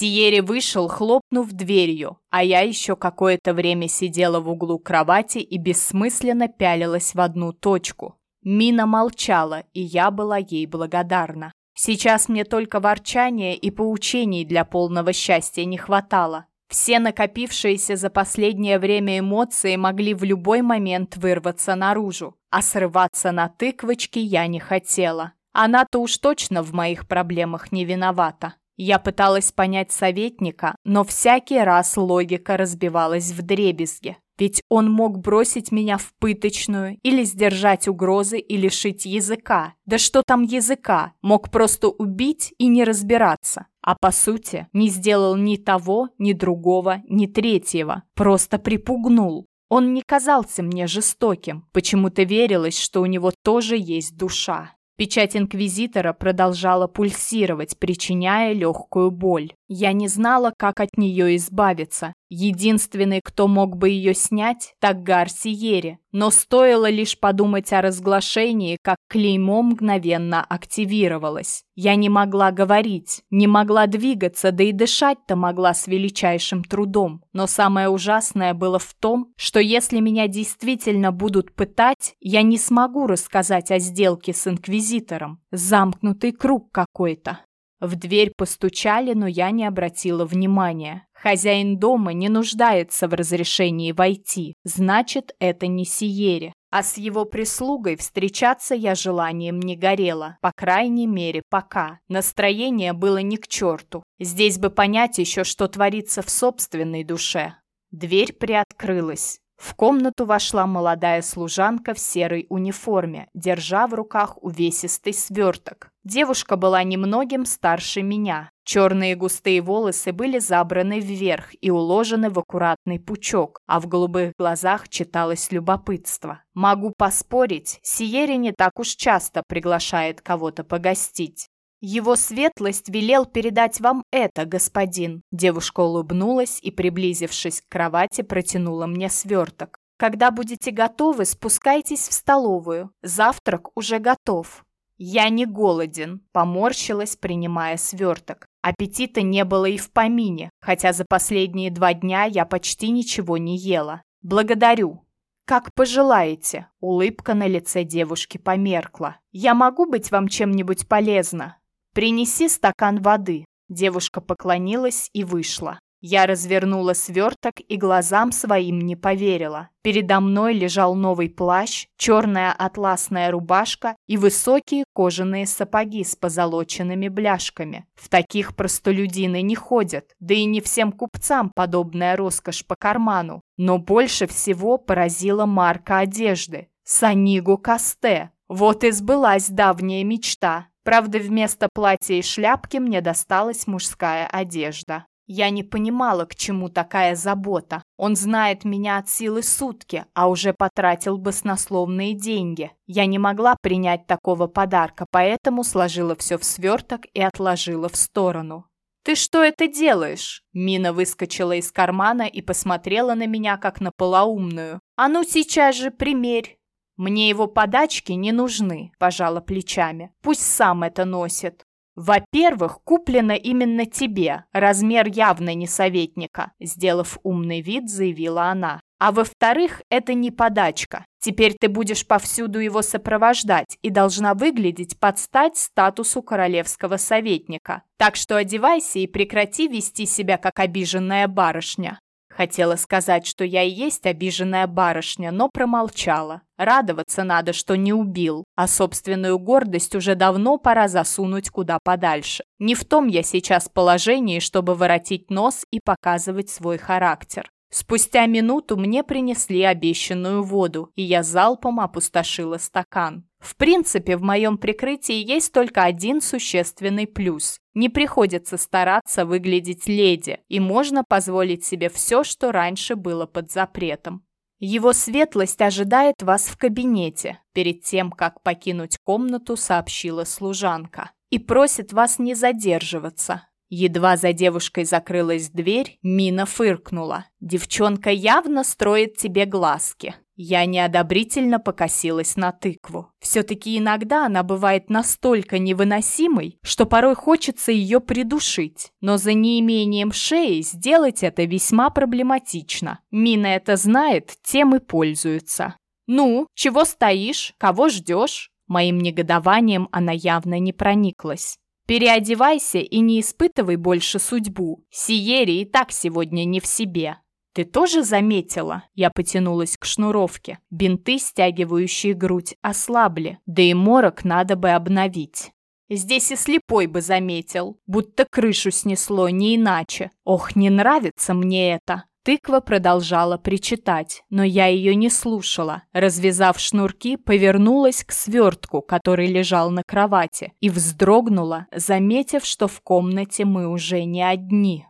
Сиери вышел, хлопнув дверью, а я еще какое-то время сидела в углу кровати и бессмысленно пялилась в одну точку. Мина молчала, и я была ей благодарна. Сейчас мне только ворчания и поучений для полного счастья не хватало. Все накопившиеся за последнее время эмоции могли в любой момент вырваться наружу, а срываться на тыквочки я не хотела. Она-то уж точно в моих проблемах не виновата. Я пыталась понять советника, но всякий раз логика разбивалась в дребезге. Ведь он мог бросить меня в пыточную, или сдержать угрозы и лишить языка. Да что там языка? Мог просто убить и не разбираться. А по сути, не сделал ни того, ни другого, ни третьего. Просто припугнул. Он не казался мне жестоким. Почему-то верилось, что у него тоже есть душа. Печать Инквизитора продолжала пульсировать, причиняя легкую боль. Я не знала, как от нее избавиться. Единственный, кто мог бы ее снять, так Гарсиери. Но стоило лишь подумать о разглашении, как клеймо мгновенно активировалось. Я не могла говорить, не могла двигаться, да и дышать-то могла с величайшим трудом. Но самое ужасное было в том, что если меня действительно будут пытать, я не смогу рассказать о сделке с Инквизитором. Замкнутый круг какой-то. В дверь постучали, но я не обратила внимания. Хозяин дома не нуждается в разрешении войти, значит, это не Сиере. А с его прислугой встречаться я желанием не горела, по крайней мере, пока. Настроение было ни к черту. Здесь бы понять еще, что творится в собственной душе. Дверь приоткрылась. В комнату вошла молодая служанка в серой униформе, держа в руках увесистый сверток. Девушка была немногим старше меня. Черные густые волосы были забраны вверх и уложены в аккуратный пучок, а в голубых глазах читалось любопытство. Могу поспорить, Сиери не так уж часто приглашает кого-то погостить. «Его светлость велел передать вам это, господин». Девушка улыбнулась и, приблизившись к кровати, протянула мне сверток. «Когда будете готовы, спускайтесь в столовую. Завтрак уже готов». «Я не голоден», — поморщилась, принимая сверток. Аппетита не было и в помине, хотя за последние два дня я почти ничего не ела. «Благодарю», «Как пожелаете», — улыбка на лице девушки померкла. «Я могу быть вам чем-нибудь полезна?» «Принеси стакан воды». Девушка поклонилась и вышла. Я развернула сверток и глазам своим не поверила. Передо мной лежал новый плащ, черная атласная рубашка и высокие кожаные сапоги с позолоченными бляшками. В таких простолюдины не ходят, да и не всем купцам подобная роскошь по карману. Но больше всего поразила марка одежды – Санигу Касте. Вот и сбылась давняя мечта. Правда, вместо платья и шляпки мне досталась мужская одежда. Я не понимала, к чему такая забота. Он знает меня от силы сутки, а уже потратил баснословные деньги. Я не могла принять такого подарка, поэтому сложила все в сверток и отложила в сторону. «Ты что это делаешь?» Мина выскочила из кармана и посмотрела на меня, как на полоумную. «А ну сейчас же примерь!» «Мне его подачки не нужны», – пожала плечами. «Пусть сам это носит». «Во-первых, куплено именно тебе, размер явно не советника», – сделав умный вид, заявила она. «А во-вторых, это не подачка. Теперь ты будешь повсюду его сопровождать и должна выглядеть под стать статусу королевского советника. Так что одевайся и прекрати вести себя как обиженная барышня». Хотела сказать, что я и есть обиженная барышня, но промолчала. Радоваться надо, что не убил, а собственную гордость уже давно пора засунуть куда подальше. Не в том я сейчас положении, чтобы воротить нос и показывать свой характер. Спустя минуту мне принесли обещанную воду, и я залпом опустошила стакан. В принципе, в моем прикрытии есть только один существенный плюс. Не приходится стараться выглядеть леди, и можно позволить себе все, что раньше было под запретом. Его светлость ожидает вас в кабинете, перед тем, как покинуть комнату, сообщила служанка, и просит вас не задерживаться. Едва за девушкой закрылась дверь, Мина фыркнула. «Девчонка явно строит тебе глазки». Я неодобрительно покосилась на тыкву. Все-таки иногда она бывает настолько невыносимой, что порой хочется ее придушить. Но за неимением шеи сделать это весьма проблематично. Мина это знает, тем и пользуется. «Ну, чего стоишь? Кого ждешь?» Моим негодованием она явно не прониклась. «Переодевайся и не испытывай больше судьбу. Сиери и так сегодня не в себе». «Ты тоже заметила?» Я потянулась к шнуровке. Бинты, стягивающие грудь, ослабли, да и морок надо бы обновить. Здесь и слепой бы заметил, будто крышу снесло, не иначе. Ох, не нравится мне это. Тыква продолжала причитать, но я ее не слушала. Развязав шнурки, повернулась к свертку, который лежал на кровати, и вздрогнула, заметив, что в комнате мы уже не одни.